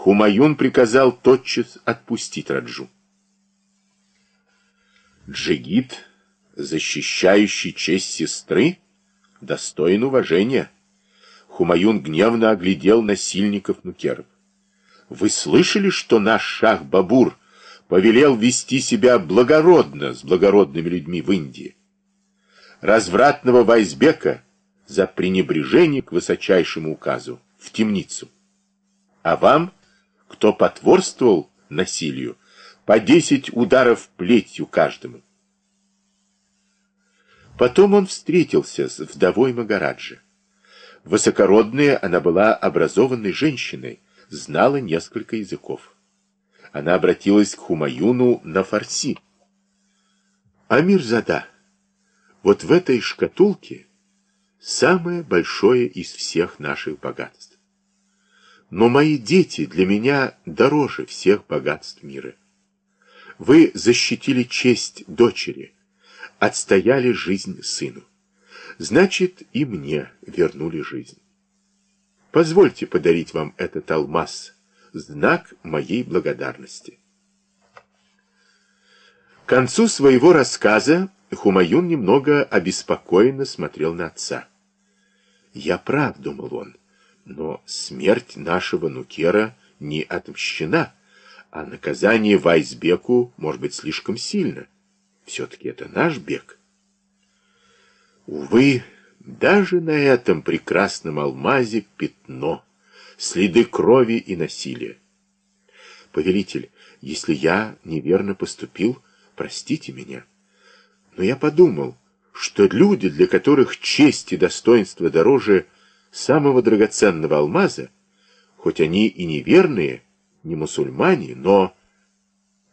Хумаюн приказал тотчас отпустить Раджу. Джигит, защищающий честь сестры, достоин уважения. Хумаюн гневно оглядел насильников нукеров. Вы слышали, что наш шах Бабур повелел вести себя благородно с благородными людьми в Индии? Развратного Вайсбека за пренебрежение к высочайшему указу в темницу. А вам, кто потворствовал насилию, по десять ударов плетью каждому. Потом он встретился с вдовой Магараджи. Высокородная она была образованной женщиной, знала несколько языков. Она обратилась к Хумаюну на фарси. «Амирзада, вот в этой шкатулке самое большое из всех наших богатств. Но мои дети для меня дороже всех богатств мира. Вы защитили честь дочери, отстояли жизнь сыну. Значит, и мне вернули жизнь. Позвольте подарить вам этот алмаз, знак моей благодарности. К концу своего рассказа Хумаюн немного обеспокоенно смотрел на отца. «Я прав», — думал он, — «но смерть нашего Нукера не отмщена» а наказание Вайсбеку может быть слишком сильно. Все-таки это наш бег. Увы, даже на этом прекрасном алмазе пятно, следы крови и насилия. Повелитель, если я неверно поступил, простите меня. Но я подумал, что люди, для которых честь и достоинство дороже самого драгоценного алмаза, хоть они и неверные, не мусульмане, но...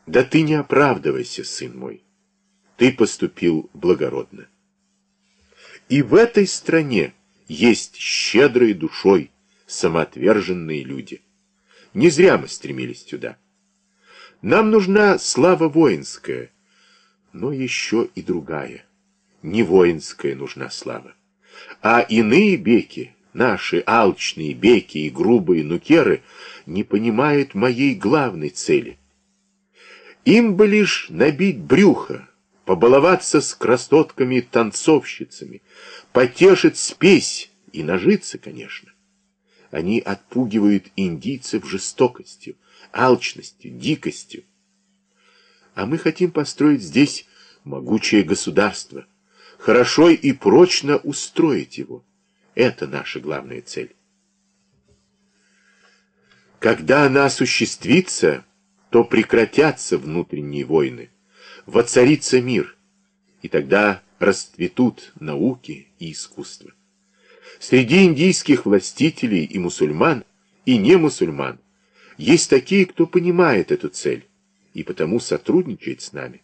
Да ты не оправдывайся, сын мой. Ты поступил благородно. И в этой стране есть щедрые душой самоотверженные люди. Не зря мы стремились сюда. Нам нужна слава воинская, но еще и другая. Не воинская нужна слава. А иные беки, наши алчные беки и грубые нукеры — не понимают моей главной цели. Им бы лишь набить брюхо, побаловаться с красотками-танцовщицами, потешить спесь и нажиться, конечно. Они отпугивают индийцев жестокостью, алчностью, дикостью. А мы хотим построить здесь могучее государство, хорошо и прочно устроить его. Это наша главная цель. Когда она осуществится, то прекратятся внутренние войны, воцарится мир, и тогда расцветут науки и искусство. Среди индийских властителей и мусульман, и не мусульман, есть такие, кто понимает эту цель, и потому сотрудничает с нами.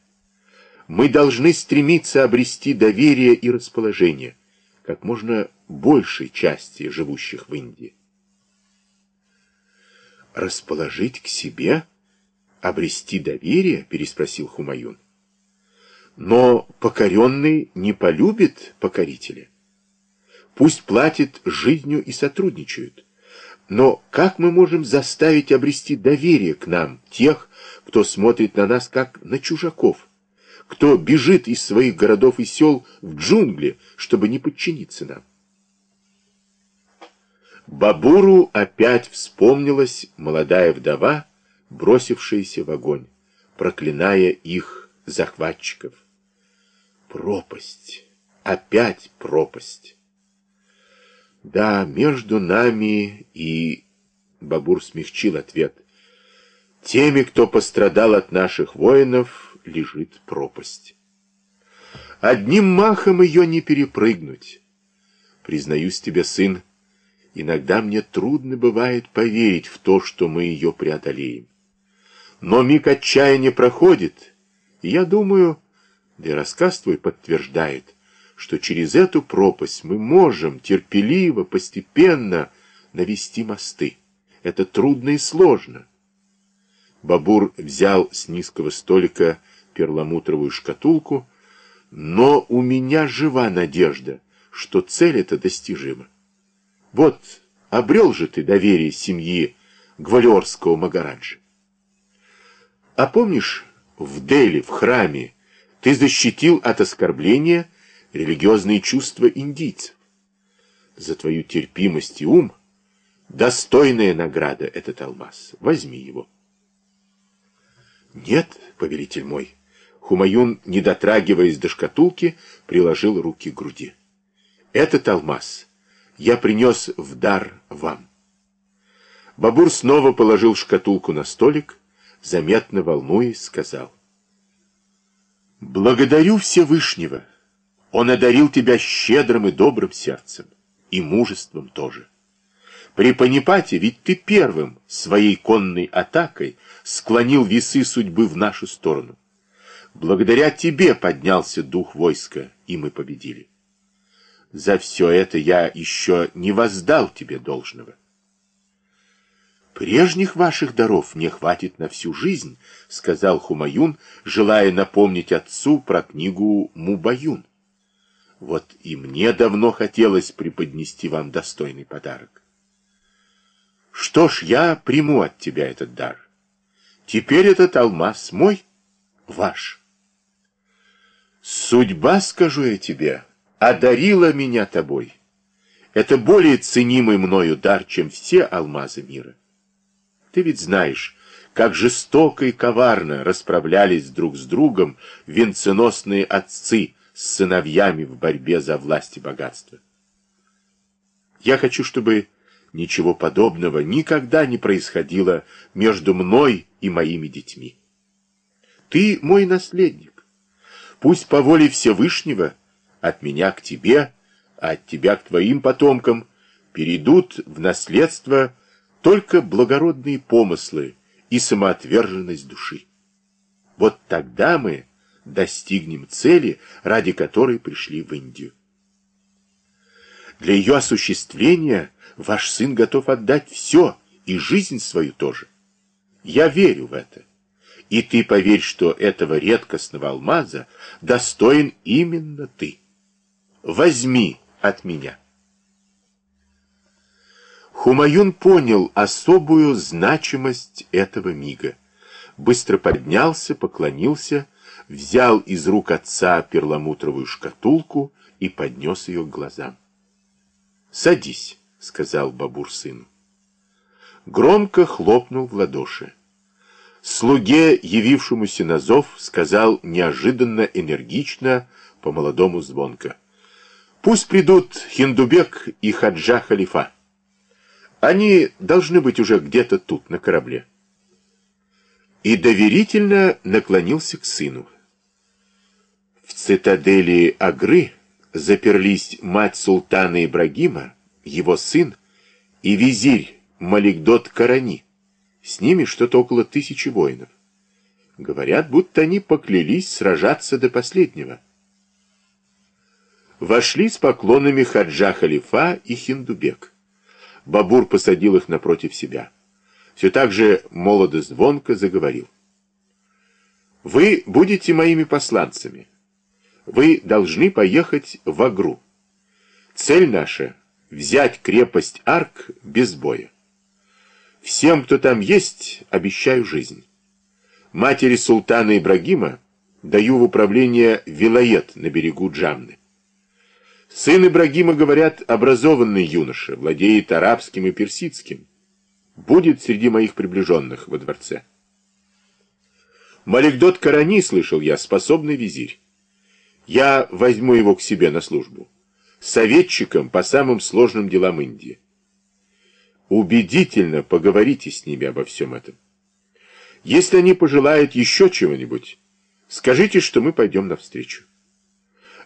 Мы должны стремиться обрести доверие и расположение как можно большей части живущих в Индии расположить к себе, обрести доверие, переспросил Хумаюн. Но покоренный не полюбит покорителя. Пусть платит жизнью и сотрудничают. Но как мы можем заставить обрести доверие к нам тех, кто смотрит на нас как на чужаков, кто бежит из своих городов и сел в джунгли, чтобы не подчиниться нам? Бабуру опять вспомнилась молодая вдова, бросившаяся в огонь, проклиная их захватчиков. Пропасть, опять пропасть. Да, между нами и... Бабур смягчил ответ. Теми, кто пострадал от наших воинов, лежит пропасть. Одним махом ее не перепрыгнуть. Признаюсь тебе, сын, Иногда мне трудно бывает поверить в то, что мы ее преодолеем. Но миг отчаяния проходит, и я думаю, да и рассказ твой подтверждает, что через эту пропасть мы можем терпеливо, постепенно навести мосты. Это трудно и сложно. Бабур взял с низкого столика перламутровую шкатулку, но у меня жива надежда, что цель эта достижима. Вот, обрел же ты доверие семьи гвалиорского Магараджа. А помнишь, в Дели, в храме, ты защитил от оскорбления религиозные чувства индийцев. За твою терпимость и ум достойная награда этот алмаз. Возьми его. Нет, повелитель мой. Хумаюн, не дотрагиваясь до шкатулки, приложил руки к груди. Этот алмаз я принес в дар вам. Бабур снова положил шкатулку на столик, заметно волнуясь, сказал. «Благодарю Всевышнего. Он одарил тебя щедрым и добрым сердцем, и мужеством тоже. При Панипате ведь ты первым своей конной атакой склонил весы судьбы в нашу сторону. Благодаря тебе поднялся дух войска, и мы победили. За все это я еще не воздал тебе должного. «Прежних ваших даров мне хватит на всю жизнь», — сказал Хумаюн, желая напомнить отцу про книгу Мубаюн. «Вот и мне давно хотелось преподнести вам достойный подарок. Что ж, я приму от тебя этот дар. Теперь этот алмаз мой, ваш. Судьба, скажу я тебе, одарила меня тобой. Это более ценимый мною дар, чем все алмазы мира. Ты ведь знаешь, как жестоко и коварно расправлялись друг с другом венценосные отцы с сыновьями в борьбе за власть и богатство. Я хочу, чтобы ничего подобного никогда не происходило между мной и моими детьми. Ты мой наследник. Пусть по воле Всевышнего от меня к тебе, а от тебя к твоим потомкам перейдут в наследство только благородные помыслы и самоотверженность души. Вот тогда мы достигнем цели, ради которой пришли в Индию. Для ее осуществления ваш сын готов отдать все, и жизнь свою тоже. Я верю в это. И ты поверь, что этого редкостного алмаза достоин именно ты. Возьми от меня. Хумаюн понял особую значимость этого мига. Быстро поднялся, поклонился, взял из рук отца перламутровую шкатулку и поднес ее к глазам. «Садись», — сказал Бабур сыну. Громко хлопнул в ладоши. Слуге, явившемуся на зов, сказал неожиданно энергично, по-молодому звонко. «Пусть придут Хиндубек и Хаджа Халифа». Они должны быть уже где-то тут, на корабле. И доверительно наклонился к сыну. В цитадели Агры заперлись мать султана Ибрагима, его сын, и визирь Маликдот Карани. С ними что-то около тысячи воинов. Говорят, будто они поклялись сражаться до последнего. Вошли с поклонами Хаджа Халифа и Хиндубек. Бабур посадил их напротив себя. Все так же молодо звонко заговорил. «Вы будете моими посланцами. Вы должны поехать в Агру. Цель наша — взять крепость Арк без боя. Всем, кто там есть, обещаю жизнь. Матери султана Ибрагима даю в управление Вилает на берегу Джамны. Сын Ибрагима, говорят, образованный юноша, владеет арабским и персидским. Будет среди моих приближенных во дворце. Маликдот Карани, слышал я, способный визирь. Я возьму его к себе на службу. Советчиком по самым сложным делам Индии. Убедительно поговорите с ними обо всем этом. Если они пожелают еще чего-нибудь, скажите, что мы пойдем навстречу.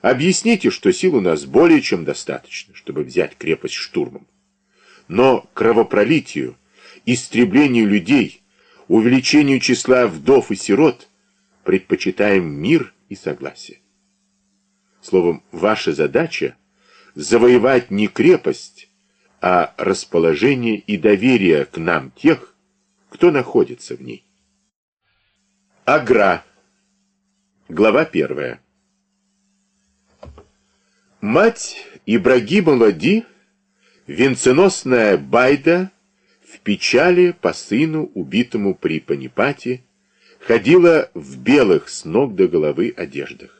Объясните, что сил у нас более чем достаточно, чтобы взять крепость штурмом. Но кровопролитию, истреблению людей, увеличению числа вдов и сирот предпочитаем мир и согласие. Словом, ваша задача – завоевать не крепость, а расположение и доверие к нам тех, кто находится в ней. Агра. Глава первая. Мать Ибрагима Лади, венценосная Байда, в печали по сыну, убитому при Панипате, ходила в белых с ног до головы одеждах.